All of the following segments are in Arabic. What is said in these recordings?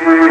Mm-hmm.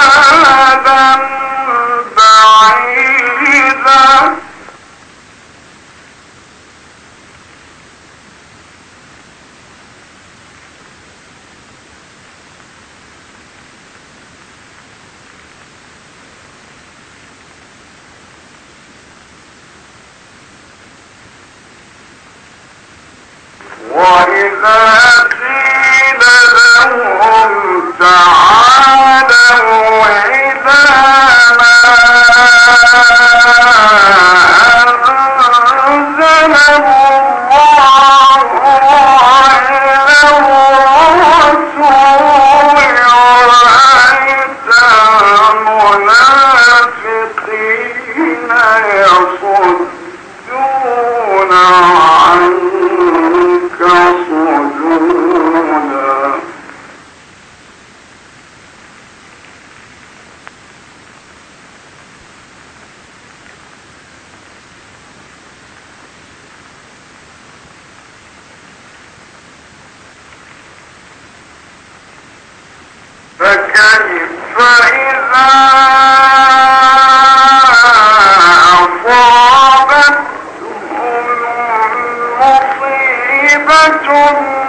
هذا لهم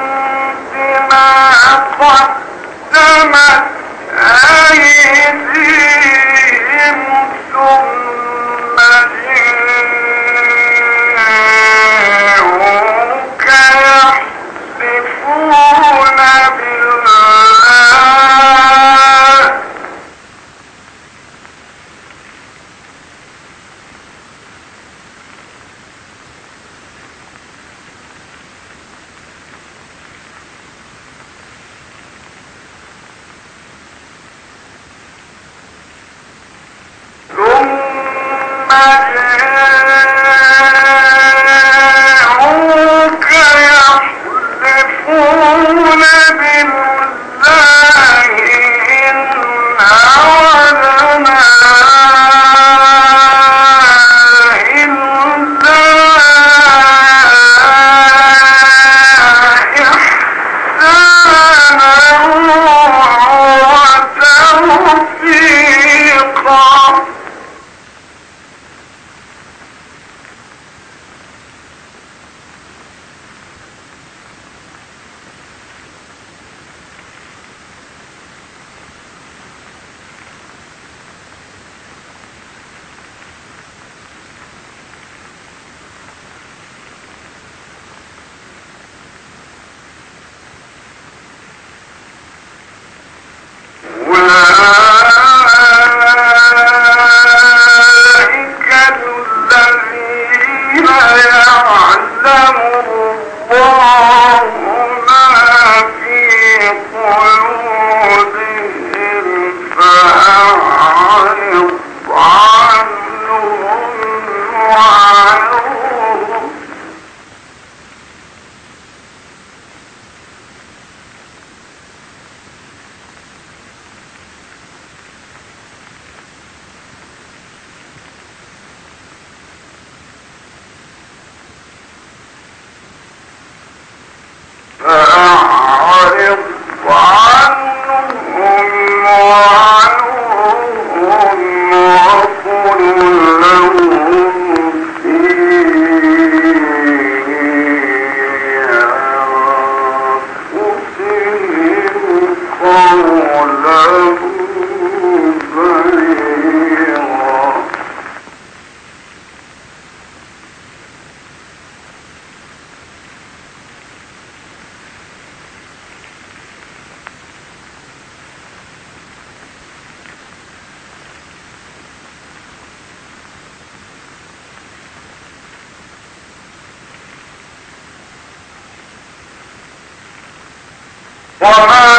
وما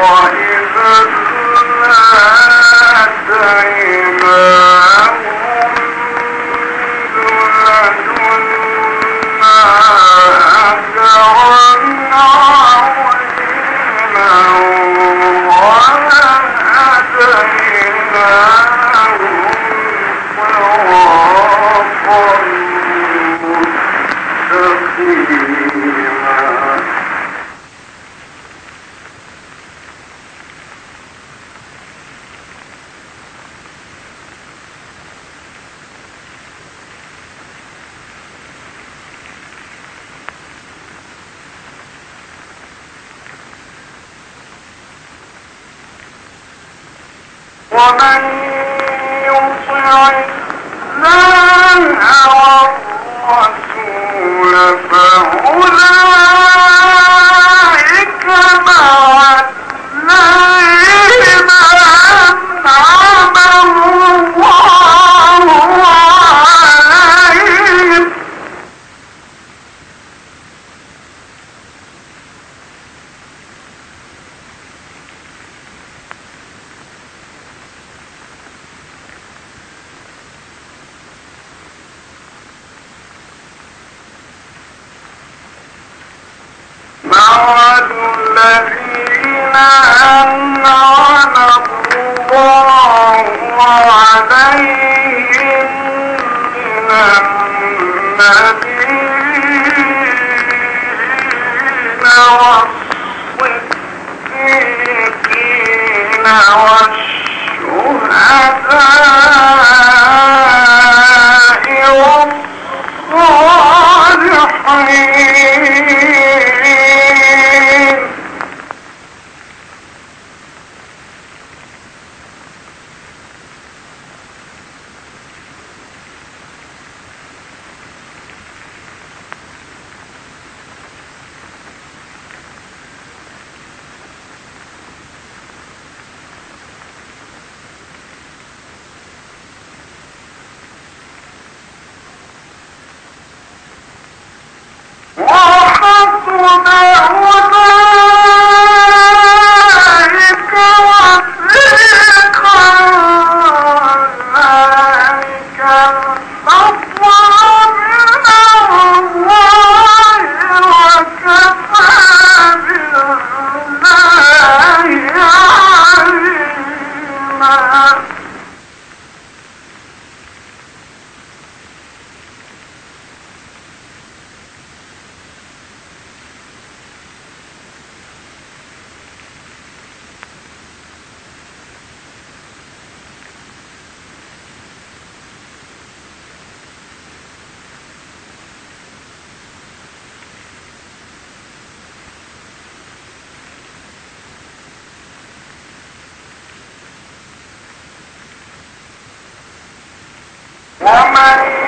我是一个。ومن يطع الله والرسول فأولئك مع الذين أنعم ah. Maria.